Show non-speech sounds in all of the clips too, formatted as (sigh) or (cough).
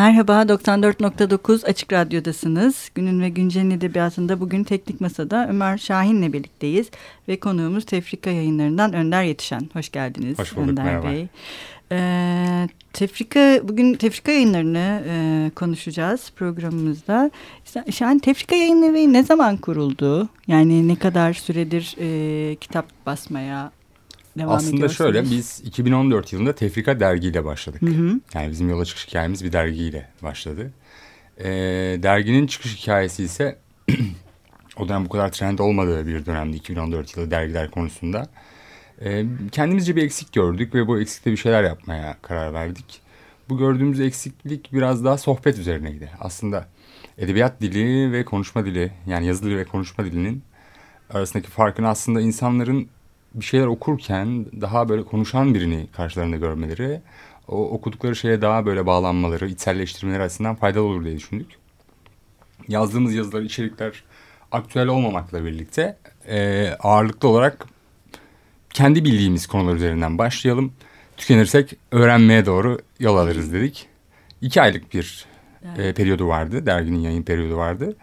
Merhaba, 94.9 Açık Radyo'dasınız. Günün ve Güncel'in edebiyatında bugün Teknik Masa'da Ömer Şahin'le birlikteyiz. Ve konuğumuz Tefrika yayınlarından Önder Yetişen. Hoş geldiniz Hoş bulduk, Önder merhaba. Bey. Ee, tefrika, bugün Tefrika yayınlarını e, konuşacağız programımızda. Yani Tefrika yayınları ne zaman kuruldu? Yani ne kadar süredir e, kitap basmaya devam Aslında ediyorsunuz? şöyle biz 2014 yılında Tefrika dergiyle başladık. Hı hı. Yani bizim yola çıkış hikayemiz bir dergiyle başladı. Ee, derginin çıkış hikayesi ise (clears throat) o dönem bu kadar trend olmadığı bir dönemdi 2014 yılı dergiler konusunda. Ee, kendimizce bir eksik gördük ve bu eksikte bir şeyler yapmaya karar verdik. Bu gördüğümüz eksiklik biraz daha sohbet üzerineydi. Aslında edebiyat dili ve konuşma dili yani yazı dili ve konuşma dilinin arasındaki farkın aslında insanların bir şeyler okurken daha böyle konuşan birini karşılarında görmeleri, o okudukları şeye daha böyle bağlanmaları, içselleştirmeleri açısından faydalı olur diye düşündük. Yazdığımız yazılar, içerikler aktüel olmamakla birlikte e, ağırlıklı olarak kendi bildiğimiz konular üzerinden başlayalım. Tükenirsek öğrenmeye doğru yol alırız dedik. İki aylık bir e, periyodu vardı, derginin yayın periyodu vardı.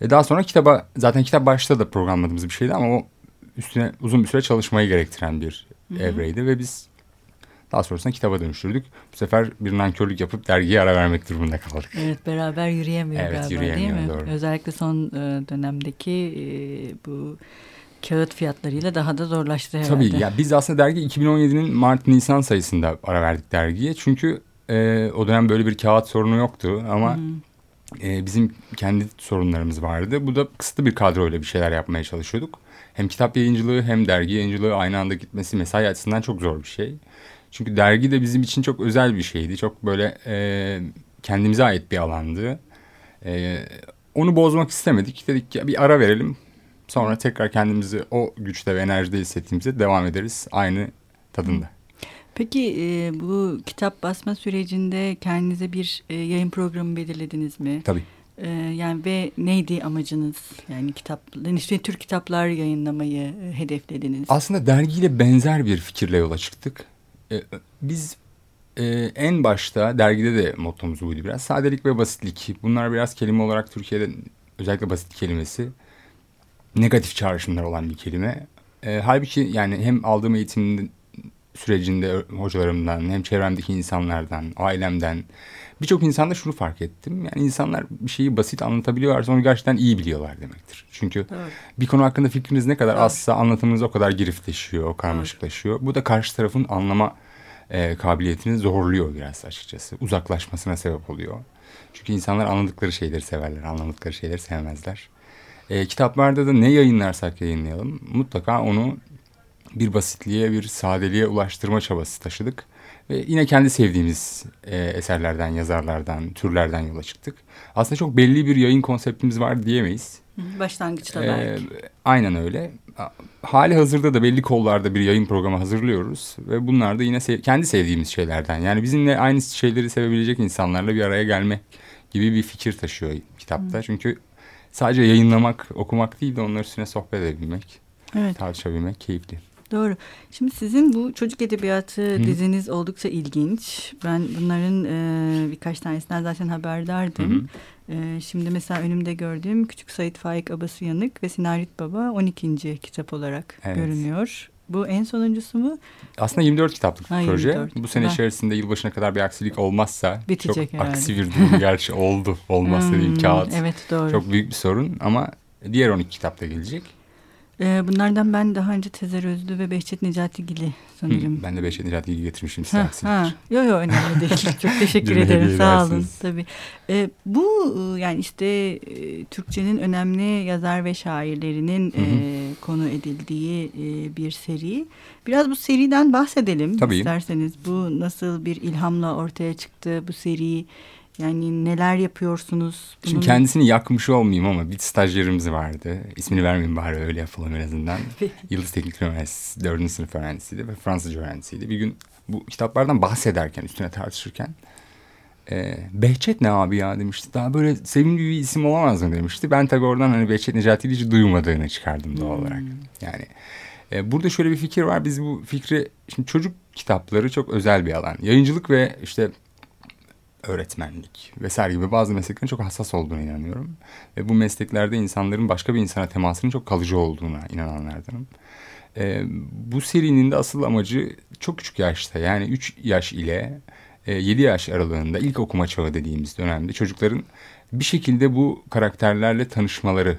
E, daha sonra kitaba, zaten kitap başta da programladığımız bir şeydi ama o üstüne uzun bir süre çalışmayı gerektiren bir Hı hı. evreydi ve biz daha sonrasında kitaba dönüştürdük. Bu sefer bir nankörlük yapıp dergiye ara vermek durumunda kaldık. Evet beraber yürüyemiyor Evet, galiba yürüyemiyor, değil mi? doğru. Özellikle son e, dönemdeki e, bu kağıt fiyatlarıyla daha da zorlaştı herhalde. Tabii ya biz aslında dergi 2017'nin Mart-Nisan sayısında ara verdik dergiye. Çünkü e, o dönem böyle bir kağıt sorunu yoktu ama e, bizim kendi sorunlarımız vardı. Bu da kısıtlı bir kadroyla bir şeyler yapmaya çalışıyorduk. Hem kitap yayıncılığı hem dergi yayıncılığı aynı anda gitmesi mesai açısından çok zor bir şey. Çünkü dergi de bizim için çok özel bir şeydi. Çok böyle e, kendimize ait bir alandı. E, onu bozmak istemedik. Dedik ki bir ara verelim. Sonra tekrar kendimizi o güçte ve enerjide hissettiğimizde devam ederiz aynı tadında. Peki e, bu kitap basma sürecinde kendinize bir e, yayın programı belirlediniz mi? Tabii. E, yani ve neydi amacınız? Yani kitap, işte tür kitaplar yayınlamayı e, hedeflediniz. Aslında dergiyle benzer bir fikirle yola çıktık. Ee, biz e, en başta dergide de mottomuz buydu biraz. Sadelik ve basitlik. Bunlar biraz kelime olarak Türkiye'de özellikle basit kelimesi negatif çağrışımlar olan bir kelime. Ee, halbuki yani hem aldığım eğitimin sürecinde hocalarımdan hem çevremdeki insanlardan, ailemden birçok insanda şunu fark ettim. Yani insanlar bir şeyi basit anlatabiliyorlarsa onu gerçekten iyi biliyorlar demektir. Çünkü Doğru. bir konu hakkında fikriniz ne kadar Doğru. azsa anlatımınız o kadar girifleşiyor, karmaşıklaşıyor. Bu da karşı tarafın anlama e, kabiliyetini zorluyor biraz açıkçası. Uzaklaşmasına sebep oluyor. Çünkü insanlar anladıkları şeyleri severler, anlamadıkları şeyleri sevmezler. E, kitaplarda da ne yayınlarsak yayınlayalım mutlaka onu bir basitliğe, bir sadeliğe ulaştırma çabası taşıdık. Ve yine kendi sevdiğimiz e, eserlerden, yazarlardan, türlerden yola çıktık. Aslında çok belli bir yayın konseptimiz var diyemeyiz. Hı, Başlangıçta Ee, belki. aynen öyle. Hali hazırda da belli kollarda bir yayın programı hazırlıyoruz. Ve bunlar da yine sev- kendi sevdiğimiz şeylerden. Yani bizimle aynı şeyleri sevebilecek insanlarla bir araya gelmek gibi bir fikir taşıyor kitapta. Çünkü sadece yayınlamak, okumak değil de onların üstüne sohbet edebilmek, Evet. tartışabilmek keyifli. Doğru. Şimdi sizin bu çocuk edebiyatı Hı. diziniz oldukça ilginç. Ben bunların e, birkaç tanesinden zaten haberdardım. Hı hı. Şimdi mesela önümde gördüğüm Küçük Sayit Faik Abası Yanık ve Sinarit Baba 12. kitap olarak Evet. görünüyor. Bu en sonuncusu mu? Aslında 24 kitaplık Ha, proje. 24. Bu sene Ben- içerisinde yılbaşına kadar bir aksilik olmazsa Bitecek çok herhalde. aksi bir durum gerçi oldu. Olmaz dediğim Hmm, kağıt. Evet doğru. Çok büyük bir sorun ama diğer 12 kitap da gelecek. E, bunlardan ben daha önce Tezer Özlü ve Behçet Necatigil'i sanırım. Hı, ben de Beşet Necati'yi getirmişim Ha, ha. Yo yo önemli (laughs) değil. Çok teşekkür ederim. Sağ olun. Tabii. Ee, bu e, yani işte e, Türkçenin önemli yazar ve şairlerinin Hı hı. e, konu edildiği e, bir seri. Biraz bu seriden bahsedelim Tabii. isterseniz. Bu nasıl bir ilhamla ortaya çıktı bu seri? Yani neler yapıyorsunuz? Şimdi Bunun- kendisini yakmış olmayayım ama bir stajyerimiz vardı. İsmini vermeyeyim bari öyle yapalım en azından. (laughs) Yıldız Teknik Üniversitesi 4. sınıf öğrencisiydi ve Fransızca öğrencisiydi. Bir gün bu kitaplardan bahsederken, üstüne tartışırken e, Behçet ne abi ya demişti. Daha böyle sevimli bir isim olamaz mı demişti. Ben tabii oradan hani Behçet Necati'yi hiç duymadığını çıkardım doğal olarak. Yani e, burada şöyle bir fikir var. Biz bu fikri, şimdi çocuk kitapları çok özel bir alan. Yayıncılık ve işte öğretmenlik vesaire gibi bazı mesleklerin çok hassas olduğunu inanıyorum. Ve bu mesleklerde insanların başka bir insana temasının çok kalıcı olduğuna inananlardanım. E, bu serinin de asıl amacı çok küçük yaşta yani 3 yaş ile e, 7 yaş aralığında ilk okuma çağı dediğimiz dönemde çocukların bir şekilde bu karakterlerle tanışmaları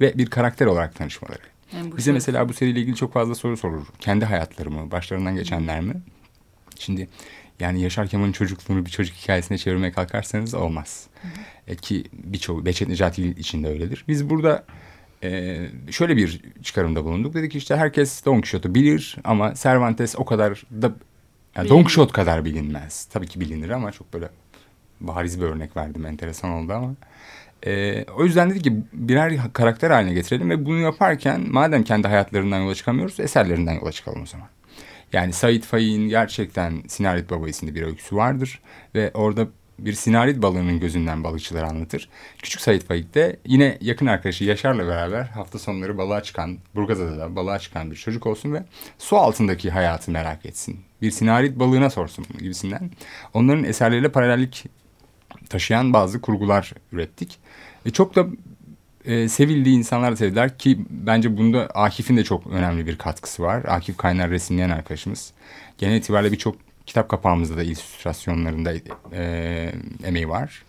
ve bir karakter olarak tanışmaları. Yani Bize mesela bu seriyle ilgili çok fazla soru sorulur. Kendi hayatları mı, başlarından geçenler mi? Şimdi yani Yaşar Kemal'in çocukluğunu bir çocuk hikayesine çevirmeye kalkarsanız olmaz. Hı hı. E, ki birçoğu Behçet Necati için de öyledir. Biz burada e, şöyle bir çıkarımda bulunduk. Dedik işte herkes Don Quixote'u bilir ama Cervantes o kadar da yani Don Quixote kadar bilinmez. Tabii ki bilinir ama çok böyle bariz bir örnek verdim. Enteresan oldu ama. E, o yüzden dedik ki birer karakter haline getirelim ve bunu yaparken madem kendi hayatlarından yola çıkamıyoruz eserlerinden yola çıkalım o zaman. Yani Said Faik'in gerçekten Sinarit Baba isimli bir öyküsü vardır ve orada bir sinarit balığının gözünden balıkçıları anlatır. Küçük Said Faik de yine yakın arkadaşı Yaşar'la beraber hafta sonları balığa çıkan, Burgazada'da balığa çıkan bir çocuk olsun ve su altındaki hayatı merak etsin. Bir sinarit balığına sorsun gibisinden. Onların eserleriyle paralellik taşıyan bazı kurgular ürettik. Ve çok da e, sevildiği insanlar da sevdiler ki bence bunda Akif'in de çok önemli bir katkısı var. Akif Kaynar resimleyen arkadaşımız. Genel itibariyle birçok kitap kapağımızda da illüstrasyonlarında e, emeği var.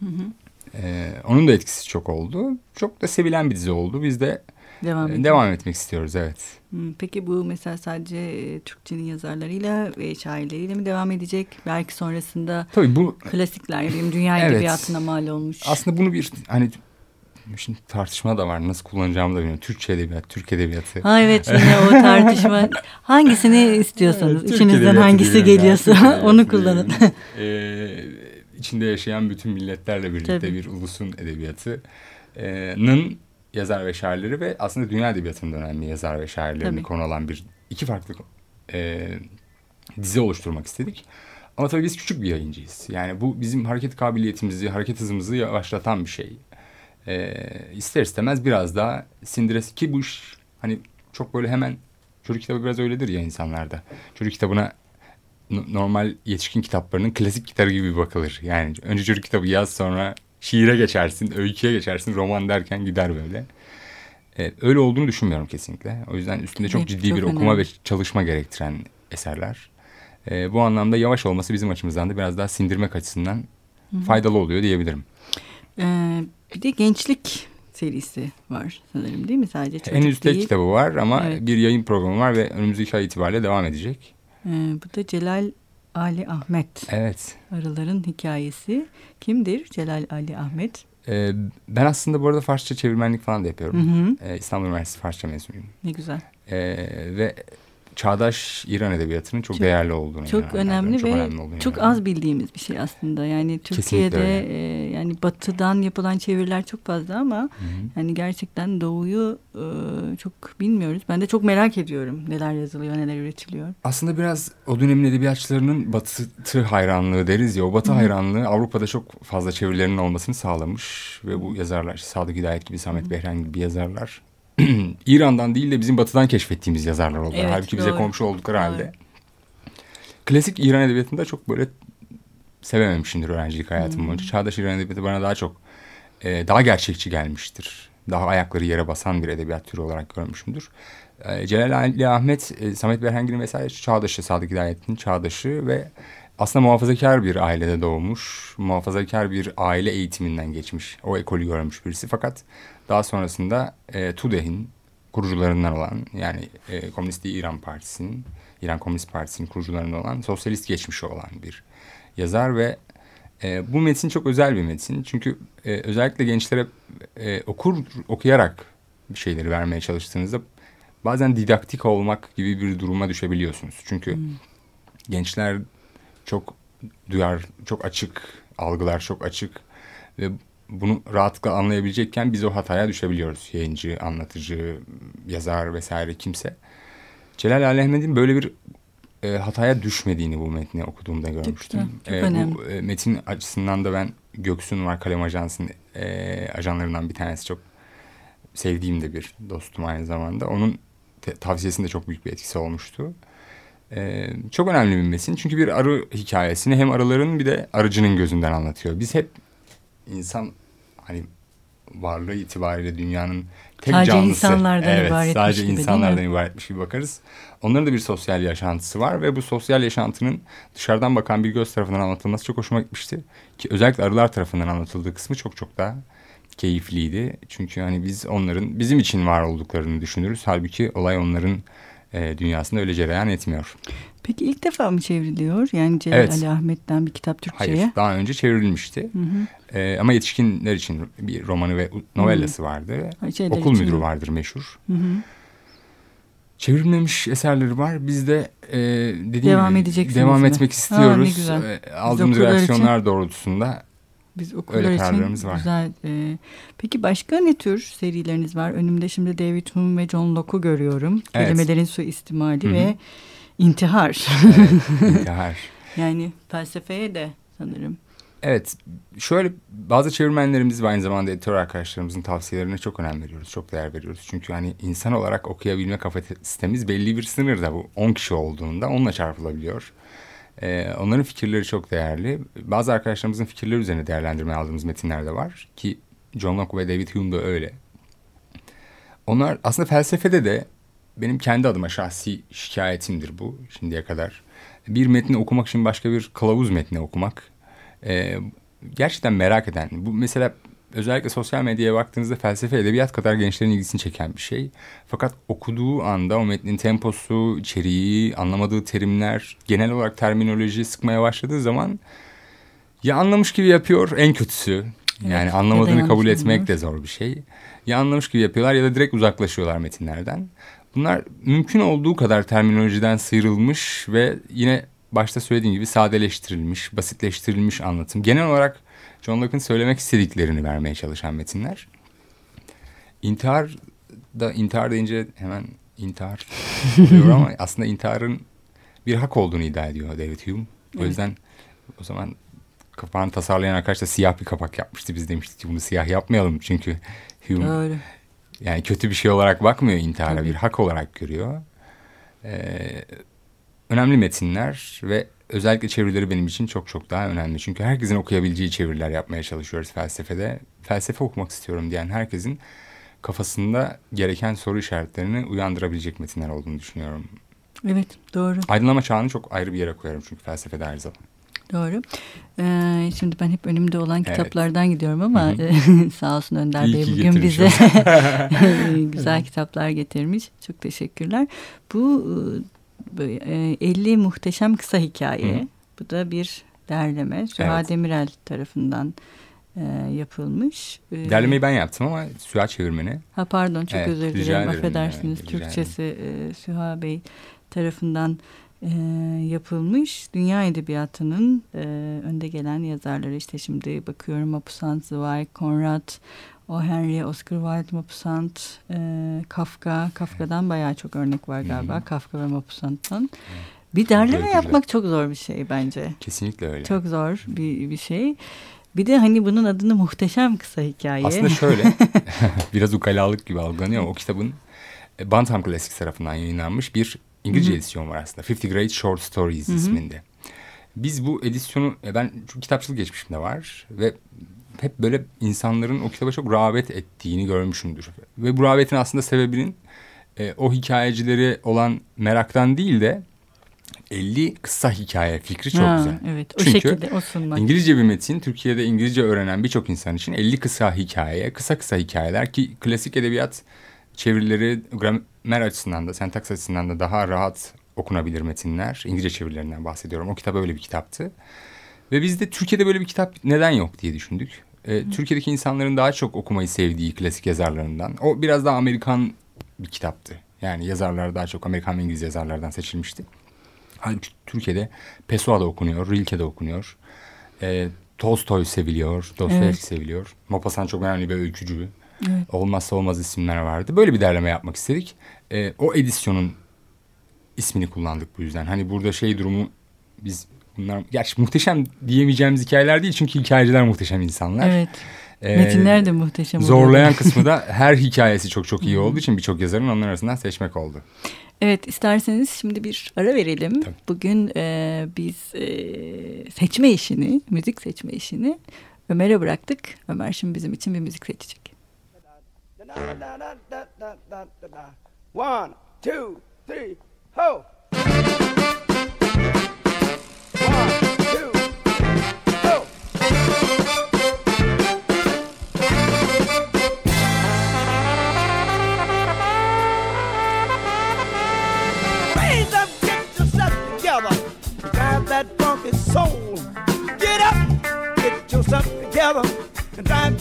Hı hı. E, onun da etkisi çok oldu. Çok da sevilen bir dizi oldu. Biz de devam, e, devam etmek istiyoruz evet. Peki bu mesela sadece e, Türkçenin yazarlarıyla ve şairleriyle mi devam edecek? Belki sonrasında Tabii bu, klasikler, dünya evet, edebiyatına mal olmuş. Aslında bunu bir hani Şimdi tartışma da var. Nasıl kullanacağımı da bilmiyorum. Türkçe edebiyat, Türk edebiyatı. Ha evet (laughs) yine o tartışma. Hangisini istiyorsanız, evet, içinizden hangisi geliyorsa (laughs) onu kullanın. (laughs) ee, içinde yaşayan bütün milletlerle birlikte Tabii. bir ulusun edebiyatının yazar ve şairleri ve aslında dünya edebiyatının önemli yazar ve şairlerini Tabii. konu alan bir iki farklı e, dizi oluşturmak istedik. Ama tabii biz küçük bir yayıncıyız. Yani bu bizim hareket kabiliyetimizi, hareket hızımızı yavaşlatan bir şey e, ister istemez biraz daha sindiresi ki bu iş hani çok böyle hemen çocuk kitabı biraz öyledir ya insanlarda. Çocuk kitabına normal yetişkin kitaplarının klasik kitabı gibi bakılır. Yani önce çocuk kitabı yaz sonra şiire geçersin, öyküye geçersin, roman derken gider böyle. Ee, öyle olduğunu düşünmüyorum kesinlikle. O yüzden üstünde çok evet, ciddi çok bir önemli. okuma ve çalışma gerektiren eserler. Ee, bu anlamda yavaş olması bizim açımızdan da biraz daha sindirmek açısından Hı -hı. faydalı oluyor diyebilirim. Ee, bir de gençlik serisi var sanırım değil mi? Sadece çocuk Henüz tek kitabı var ama evet. bir yayın programı var ve önümüzdeki ay itibariyle devam edecek. Ee, bu da Celal Ali Ahmet. Evet. Arıların hikayesi. Kimdir Celal Ali Ahmet? Ee, ben aslında bu arada Farsça çevirmenlik falan da yapıyorum. Hı hı. Ee, İstanbul Üniversitesi Farsça mezunuyum. Ne güzel. Ee, ve çağdaş İran edebiyatının çok, çok değerli olduğunu çok önemli çok ve önemli çok az bildiğimiz bir şey aslında. Yani Türkiye'de e, yani batıdan yapılan çeviriler çok fazla ama Hı -hı. yani gerçekten doğuyu e, çok bilmiyoruz. Ben de çok merak ediyorum neler yazılıyor neler üretiliyor. Aslında biraz o dönemin edebiyatçılarının batı hayranlığı deriz ya. O batı Hı -hı. hayranlığı Avrupa'da çok fazla çevirilerinin olmasını sağlamış ve bu yazarlar Sadık Hidayet gibi Samet. Behren gibi yazarlar (clears throat) İran'dan değil de bizim batıdan keşfettiğimiz yazarlar oldu. Evet, Halbuki doğru. bize komşu oldukları halde. Doğru. Klasik İran edebiyatında çok böyle sevememişimdir öğrencilik hayatım hmm. boyunca. Çağdaş İran edebiyatı bana daha çok e, daha gerçekçi gelmiştir. Daha ayakları yere basan bir edebiyat türü olarak görmüşümdür. E, Celal Ali Ahmet, e, Samet Berhengil'in vesaire çağdaşı, Sadık Hidayet'in çağdaşı ve aslında muhafazakar bir ailede doğmuş, muhafazakar bir aile eğitiminden geçmiş, o ekolü görmüş birisi. Fakat daha sonrasında e, TUDEH'in kurucularından olan yani e, Komünist İran Partisi'nin, İran Komünist Partisi'nin kurucularından olan sosyalist geçmişi olan bir yazar ve e, bu metin çok özel bir metin. Çünkü e, özellikle gençlere e, okur okuyarak bir şeyleri vermeye çalıştığınızda bazen didaktik olmak gibi bir duruma düşebiliyorsunuz. Çünkü hmm. gençler çok duyar, çok açık, algılar çok açık ve bunu rahatlıkla anlayabilecekken biz o hataya düşebiliyoruz. Yayıncı, anlatıcı, yazar vesaire kimse. Celal Aleyhmet'in böyle bir e, hataya düşmediğini bu metni okuduğumda görmüştüm. Çok, çok e, Bu e, metin açısından da ben Göksun var Kalem Ajansı'nın e, ajanlarından bir tanesi çok sevdiğim de bir dostum aynı zamanda. Onun tavsiyesinde çok büyük bir etkisi olmuştu. Ee, çok önemli bir metin. Çünkü bir arı hikayesini hem arıların bir de arıcının gözünden anlatıyor. Biz hep insan hani varlığı itibariyle dünyanın tek sadece canlısı. insanlardan evet, ibaretmiş sadece gibi, insanlardan ibaretmiş gibi bakarız. Onların da bir sosyal yaşantısı var ve bu sosyal yaşantının dışarıdan bakan bir göz tarafından anlatılması çok hoşuma gitmişti. Ki özellikle arılar tarafından anlatıldığı kısmı çok çok daha keyifliydi. Çünkü hani biz onların bizim için var olduklarını düşünürüz. Halbuki olay onların e, dünyasında öyle cereyan etmiyor. Peki ilk defa mı çevriliyor? Yani Celal Evet. Ali Ahmet'ten bir kitap Türkçe'ye. Hayır, daha önce çevrilmişti. Hı hı. E, ama yetişkinler için bir romanı ve novellası vardı. Ha, şeyler Okul için müdürü mi? vardır meşhur. Hı hı. Çevrilmemiş eserleri var. Biz de e, dediğim Devam gibi devam etmek Ha, istiyoruz. güzel. E, aldığımız reaksiyonlar doğrultusunda Biz okullar Öyle için var. güzel. e, peki başka ne tür serileriniz var? Önümde şimdi David Hume ve John Locke'u görüyorum. Evet. Kelimelerin suistimali Hı hı. ve intihar. evet, (laughs) intihar. yani felsefeye de sanırım. Evet, şöyle bazı çevirmenlerimiz ve aynı zamanda editör arkadaşlarımızın tavsiyelerine çok önem veriyoruz, çok değer veriyoruz. Çünkü hani insan olarak okuyabilme kapasitemiz belli bir sınırda bu. 10 kişi olduğunda onunla çarpılabiliyor. Ee, onların fikirleri çok değerli. Bazı arkadaşlarımızın fikirleri üzerine değerlendirme aldığımız metinler de var. Ki John Locke ve David Hume da öyle. Onlar aslında felsefede de benim kendi adıma şahsi şikayetimdir bu şimdiye kadar. Bir metni okumak için başka bir kılavuz metni okumak e, gerçekten merak eden. Bu mesela özellikle sosyal medyaya baktığınızda felsefe edebiyat kadar gençlerin ilgisini çeken bir şey. Fakat okuduğu anda o metnin temposu, içeriği, anlamadığı terimler, genel olarak terminoloji sıkmaya başladığı zaman ya anlamış gibi yapıyor en kötüsü. Evet, Yani ya da anlamadığını kabul etmek de zor bir şey. Ya anlamış gibi yapıyorlar ya da direkt uzaklaşıyorlar metinlerden. Bunlar mümkün olduğu kadar terminolojiden sıyrılmış ve yine başta söylediğim gibi sadeleştirilmiş, basitleştirilmiş anlatım. Genel olarak John Locke'ın söylemek istediklerini vermeye çalışan metinler. İntihar da intihar deyince hemen intihar (laughs) oluyor ama aslında intiharın bir hak olduğunu iddia ediyor David Hume. O Evet. yüzden o zaman kapağını tasarlayan arkadaş da siyah bir kapak yapmıştı. Biz demiştik ki bunu siyah yapmayalım çünkü Hume Doğru. yani kötü bir şey olarak bakmıyor intihara Tabii. bir hak olarak görüyor. Ee, önemli metinler ve özellikle çevirileri benim için çok çok daha önemli. Çünkü herkesin okuyabileceği çeviriler yapmaya çalışıyoruz felsefede. Felsefe okumak istiyorum diyen herkesin kafasında gereken soru işaretlerini uyandırabilecek metinler olduğunu düşünüyorum. Evet doğru. Aydınlama çağını çok ayrı bir yere koyarım çünkü felsefede her zaman. Doğru. Ee, şimdi ben hep önümde olan Evet. kitaplardan gidiyorum ama e, (laughs) sağ olsun Önder İyi Bey bugün bize (laughs) güzel kitaplar getirmiş. Çok teşekkürler. Bu e, 50 muhteşem kısa hikaye. Hı. Bu da bir derleme. Süha Evet. Demirel tarafından e, yapılmış. Ee, Derlemeyi ben yaptım ama Süha çevirmeni. Ha pardon çok Evet, özür dilerim. Affedersiniz. Rica Türkçesi e, Süha Bey tarafından e, yapılmış. Dünya edebiyatının e, önde gelen yazarları işte şimdi bakıyorum Maupassant, Zweig, Conrad, O. Henry, Oscar Wilde, Maupassant, e, Kafka. Kafka'dan bayağı çok örnek var galiba. Hı hı. Kafka ve Maupassant'tan. Bir derleme Öyküler. yapmak çok zor bir şey bence. Kesinlikle öyle. Çok zor bir, bir şey. Bir de hani bunun adını muhteşem kısa hikaye. Aslında şöyle (laughs) (laughs) biraz ukalalık gibi algılanıyor ama o kitabın e, Bantam Classics tarafından yayınlanmış bir İngilizce Hı hı. edisyon var aslında. 50 Great Short Stories Hı hı. isminde. Biz bu edisyonu e, ben çünkü kitapçılık geçmişimde var ve hep böyle insanların o kitaba çok rağbet ettiğini görmüşümdür. Ve bu rağbetin aslında sebebinin e, o hikayecileri olan meraktan değil de 50 kısa hikaye fikri çok Ha, güzel. Evet o Çünkü şekilde o sunmak. İngilizce bir metin Türkiye'de İngilizce öğrenen birçok insan için 50 kısa hikaye, kısa kısa hikayeler ki klasik edebiyat çevirileri gramer açısından da sentaks açısından da daha rahat okunabilir metinler. İngilizce çevirilerinden bahsediyorum. O kitap öyle bir kitaptı. Ve biz de Türkiye'de böyle bir kitap neden yok diye düşündük. Ee, Türkiye'deki insanların daha çok okumayı sevdiği klasik yazarlarından. O biraz daha Amerikan bir kitaptı. Yani yazarlar daha çok Amerikan ve İngiliz yazarlardan seçilmişti. Halbuki Türkiye'de Pessoa da okunuyor, Rilke de okunuyor. Ee, Tolstoy seviliyor, Dostoyevski Evet. seviliyor. Maupassant çok önemli bir öykücü. Evet. Olmazsa olmaz isimler vardı. Böyle bir derleme yapmak istedik. Ee, o edisyonun ismini kullandık bu yüzden. Hani burada şey durumu biz bunlar gerçi muhteşem diyemeyeceğimiz hikayeler değil çünkü hikayeciler muhteşem insanlar. Evet. Ee, Metinler de muhteşem. Zorlayan (laughs) kısmı da her hikayesi çok çok iyi olduğu için birçok yazarın onlar arasından seçmek oldu. Evet isterseniz şimdi bir ara verelim. Tabii. Bugün e, biz e, seçme işini, müzik seçme işini Ömer'e bıraktık. Ömer şimdi bizim için bir müzik seçecek. One, two, three, ho!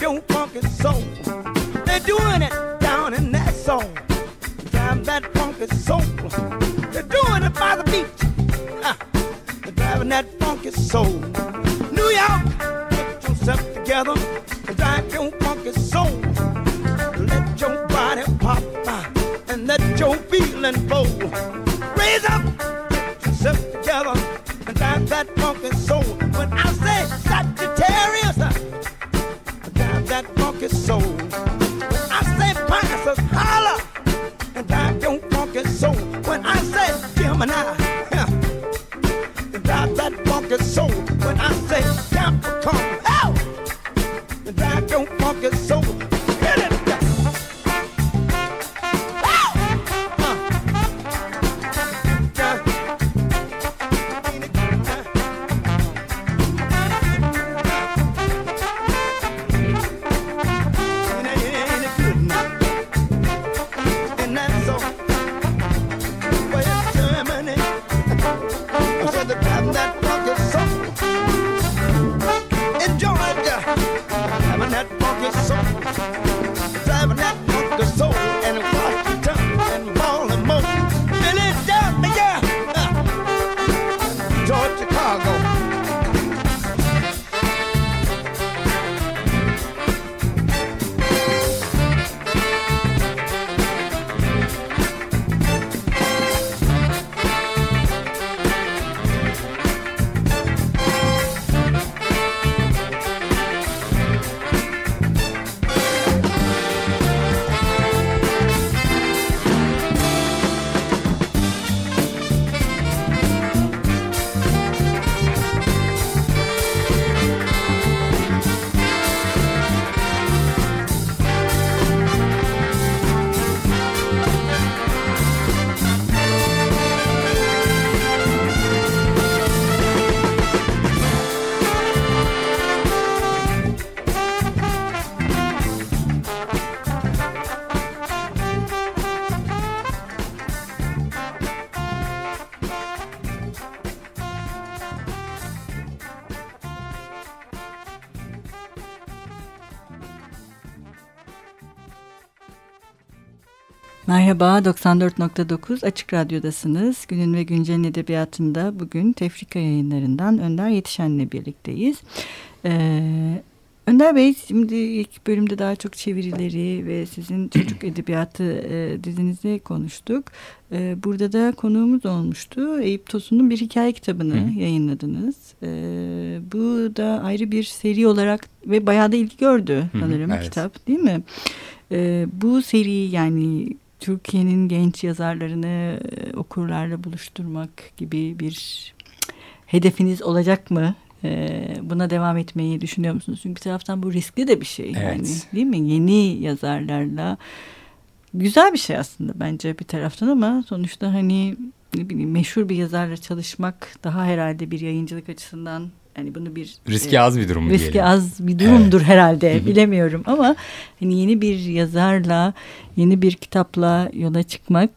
Your funky soul. They're doing it down in that soul. Drive that funky soul. They're doing it by the beach. Huh. They're driving that funky soul. New York, get yourself together Gemini, yeah, drive that funky soul. When I say Merhaba, 94.9 Açık Radyo'dasınız. Günün ve Güncel'in edebiyatında bugün Tefrika yayınlarından Önder Yetişen'le birlikteyiz. Ee, Önder Bey, şimdi ilk bölümde daha çok çevirileri ve sizin (clears throat) çocuk edebiyatı e, dizinizi konuştuk. E, burada da konuğumuz olmuştu. Eyüp Tosun'un bir hikaye kitabını Hı. yayınladınız. E, bu da ayrı bir seri olarak ve bayağı da ilgi gördü sanırım evet. kitap değil mi? E, bu seri yani Türkiye'nin genç yazarlarını e, okurlarla buluşturmak gibi bir hedefiniz olacak mı? E, buna devam etmeyi düşünüyor musunuz? Çünkü bir taraftan bu riskli de bir şey. Evet. Yani değil mi? Yeni yazarlarla güzel bir şey aslında bence bir taraftan ama sonuçta hani ne bileyim meşhur bir yazarla çalışmak daha herhalde bir yayıncılık açısından yani bunu bir riski e, az bir durum riski diyelim. az bir durumdur evet. herhalde bilemiyorum ama hani yeni bir yazarla yeni bir kitapla yola çıkmak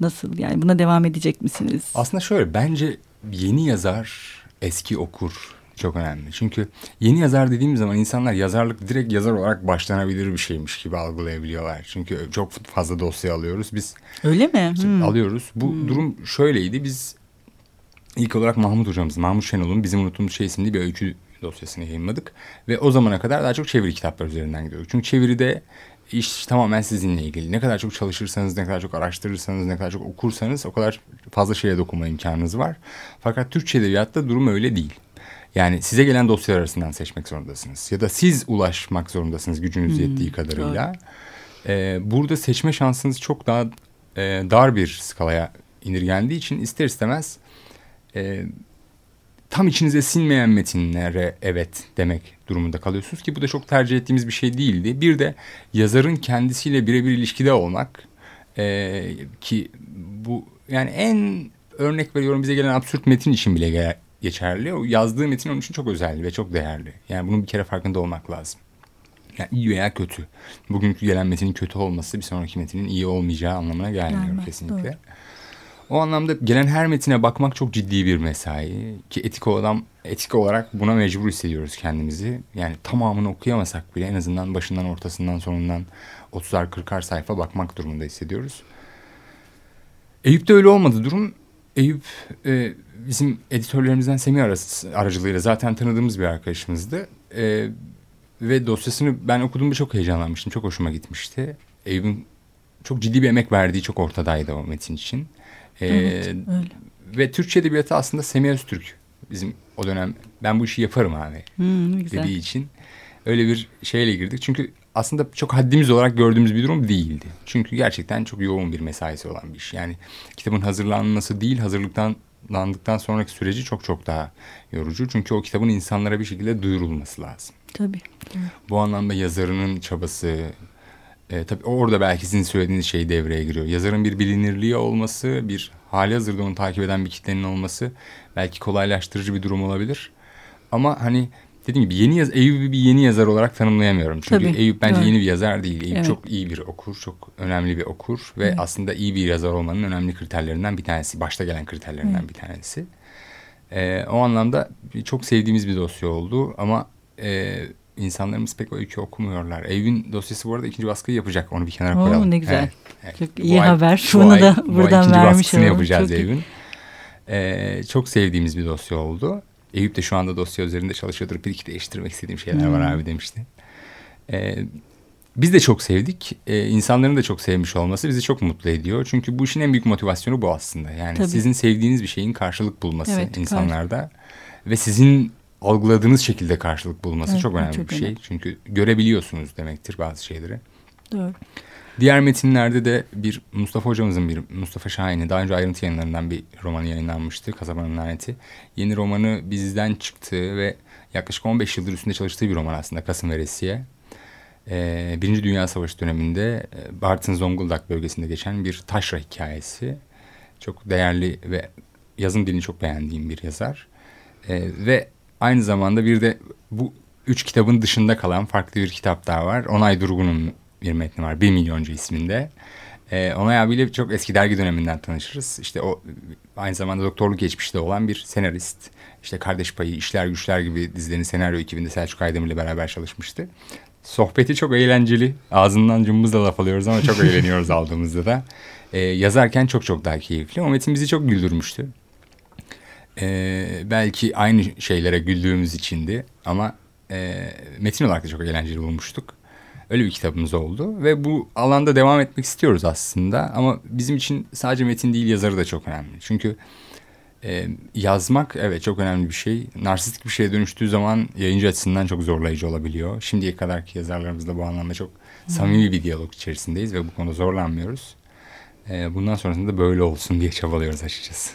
nasıl yani buna devam edecek misiniz? Aslında şöyle bence yeni yazar eski okur çok önemli. Çünkü yeni yazar dediğimiz zaman insanlar yazarlık direkt yazar olarak başlanabilir bir şeymiş gibi algılayabiliyorlar. Çünkü çok fazla dosya alıyoruz. Biz Öyle mi? Hmm. Alıyoruz. Bu hmm. durum şöyleydi. Biz İlk olarak Mahmut hocamız, Mahmut Şenol'un Bizim Unuttuğumuz Şey isimli bir öykü dosyasını yayınladık. Ve o zamana kadar daha çok çeviri kitaplar üzerinden gidiyorduk. Çünkü çeviride iş tamamen sizinle ilgili. Ne kadar çok çalışırsanız, ne kadar çok araştırırsanız, ne kadar çok okursanız o kadar fazla şeye dokunma imkanınız var. Fakat Türkçe edebiyatta durum öyle değil. Yani size gelen dosyalar arasından seçmek zorundasınız. Ya da siz ulaşmak zorundasınız gücünüz hmm, yettiği kadarıyla. Ee, burada seçme şansınız çok daha e, dar bir skalaya indirgendiği için ister istemez e, tam içinize sinmeyen metinlere evet demek durumunda kalıyorsunuz ki bu da çok tercih ettiğimiz bir şey değildi. Bir de yazarın kendisiyle birebir ilişkide olmak e, ki bu yani en örnek veriyorum bize gelen absürt metin için bile geçerli. O yazdığı metin onun için çok özel ve çok değerli. Yani bunun bir kere farkında olmak lazım. Yani iyi veya kötü. Bugünkü gelen metinin kötü olması bir sonraki metinin iyi olmayacağı anlamına gelmiyor kesinlikle. Doğru. O anlamda gelen her metine bakmak çok ciddi bir mesai. Ki etik adam etik olarak buna mecbur hissediyoruz kendimizi. Yani tamamını okuyamasak bile en azından başından ortasından sonundan 30'ar 40'ar sayfa bakmak durumunda hissediyoruz. Eyüp'te öyle olmadı durum. Eyüp e, bizim editörlerimizden Semih arası, aracılığıyla zaten tanıdığımız bir arkadaşımızdı. E, ve dosyasını ben okuduğumda çok heyecanlanmıştım. Çok hoşuma gitmişti. Eyüp'ün çok ciddi bir emek verdiği çok ortadaydı o metin için. E, evet, öyle. Ve Türkçe edebiyatı aslında Semih Öztürk bizim o dönem ben bu işi yaparım abi hmm, güzel. dediği için öyle bir şeyle girdik. Çünkü aslında çok haddimiz olarak gördüğümüz bir durum değildi. Çünkü gerçekten çok yoğun bir mesaisi olan bir iş. Yani kitabın hazırlanması değil, hazırlıktan landıktan sonraki süreci çok çok daha yorucu. Çünkü o kitabın insanlara bir şekilde duyurulması lazım. Tabii. Bu anlamda yazarının çabası, e, tabii orada belki sizin söylediğiniz şey devreye giriyor. Yazarın bir bilinirliği olması, bir hali hazırda onu takip eden bir kitlenin olması belki kolaylaştırıcı bir durum olabilir. Ama hani dediğim gibi yeni yaz Eyüp'ü bir yeni yazar olarak tanımlayamıyorum. Çünkü Tabii, Eyüp bence evet. yeni bir yazar değil. Eyüp evet. çok iyi bir okur, çok önemli bir okur ve evet. aslında iyi bir yazar olmanın önemli kriterlerinden bir tanesi, başta gelen kriterlerinden evet. bir tanesi. Ee, o anlamda çok sevdiğimiz bir dosya oldu ama e, insanlarımız pek öykü okumuyorlar. Eyüp'ün dosyası bu arada ikinci baskıyı yapacak. Onu bir kenara Oo, koyalım. Ne güzel. Evet. Çok iyi bu haber. Ay, Şunu ay, da buradan vermiş olalım. yapacağız Eyüp'ün. Ee, çok sevdiğimiz bir dosya oldu. Eyüp de şu anda dosya üzerinde çalışıyordur. Bir iki değiştirmek istediğim şeyler hmm. var abi demişti. Ee, biz de çok sevdik. Ee, insanların da çok sevmiş olması bizi çok mutlu ediyor. Çünkü bu işin en büyük motivasyonu bu aslında. Yani Tabii. sizin sevdiğiniz bir şeyin karşılık bulması evet, insanlarda. Karşı. Ve sizin algıladığınız şekilde karşılık bulması evet, çok önemli çok bir şey. Önemli. Çünkü görebiliyorsunuz demektir bazı şeyleri. Doğru. Diğer metinlerde de bir Mustafa hocamızın bir Mustafa Şahin'i daha önce ayrıntı yayınlarından bir romanı yayınlanmıştı. Kasabanın Laneti. Yeni romanı bizden çıktı ve yaklaşık 15 yıldır üstünde çalıştığı bir roman aslında Kasım Veresiye. Ee, Birinci Dünya Savaşı döneminde e, Bartın Zonguldak bölgesinde geçen bir taşra hikayesi. Çok değerli ve yazım dilini çok beğendiğim bir yazar. Ee, ve aynı zamanda bir de bu üç kitabın dışında kalan farklı bir kitap daha var. Onay Durgun'un bir metni var. Bir milyoncu isminde. Ee, Onay abiyle çok eski dergi döneminden tanışırız. İşte o aynı zamanda doktorluk geçmişte olan bir senarist. İşte Kardeş Payı, İşler Güçler gibi dizilerin senaryo ekibinde Selçuk Aydemir ile beraber çalışmıştı. Sohbeti çok eğlenceli. Ağzından cımbızla laf alıyoruz ama çok eğleniyoruz (laughs) aldığımızda da. Ee, yazarken çok çok daha keyifli. O metin bizi çok güldürmüştü. Ee, belki aynı şeylere güldüğümüz içindi ama e, metin olarak da çok eğlenceli bulmuştuk. Öyle bir kitabımız oldu ve bu alanda devam etmek istiyoruz aslında ama bizim için sadece metin değil yazarı da çok önemli. Çünkü e, yazmak evet çok önemli bir şey. Narsistik bir şeye dönüştüğü zaman yayıncı açısından çok zorlayıcı olabiliyor. Şimdiye kadarki yazarlarımızla bu anlamda çok samimi bir diyalog içerisindeyiz ve bu konuda zorlanmıyoruz. E, bundan sonrasında böyle olsun diye çabalıyoruz açıkçası.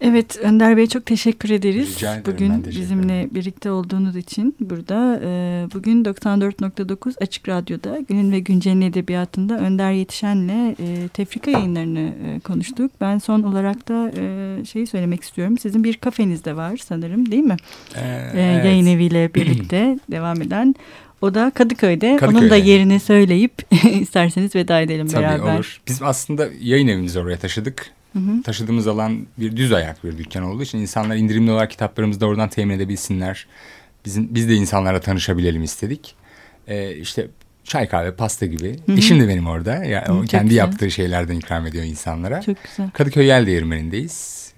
Evet Önder Bey çok teşekkür ederiz. Rica ederim, bugün teşekkür bizimle birlikte olduğunuz için burada. E, bugün 94.9 Açık Radyo'da Günün ve Güncel'in edebiyatında Önder Yetişen'le e, tefrika yayınlarını e, konuştuk. Ben son olarak da e, şeyi söylemek istiyorum. Sizin bir kafeniz de var sanırım değil mi? Ee, e, evet. Yayın eviyle birlikte (clears throat) devam eden. O da Kadıköy'de. Kadıköy'de. Onun da yerini söyleyip (laughs) isterseniz veda edelim Tabii, beraber. Tabii olur. Biz aslında yayın evimizi oraya taşıdık. Hı hı. Taşıdığımız alan bir düz ayak bir dükkan olduğu için insanlar indirimli olarak kitaplarımızı da oradan temin edebilsinler. Bizim, biz de insanlarla tanışabilelim istedik. Ee, işte çay kahve pasta gibi. Hı hı. Eşim de benim orada. Yani o kendi güzel. yaptığı şeylerden ikram ediyor insanlara. Çok güzel. Kadıköy Yel Değirmeni'ndeyiz.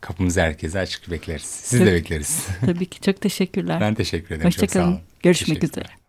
Kapımızı herkese açık bekleriz. Siz çok, de bekleriz. Tabii ki çok teşekkürler. Ben teşekkür ederim. Hoşçakalın. Görüşmek üzere.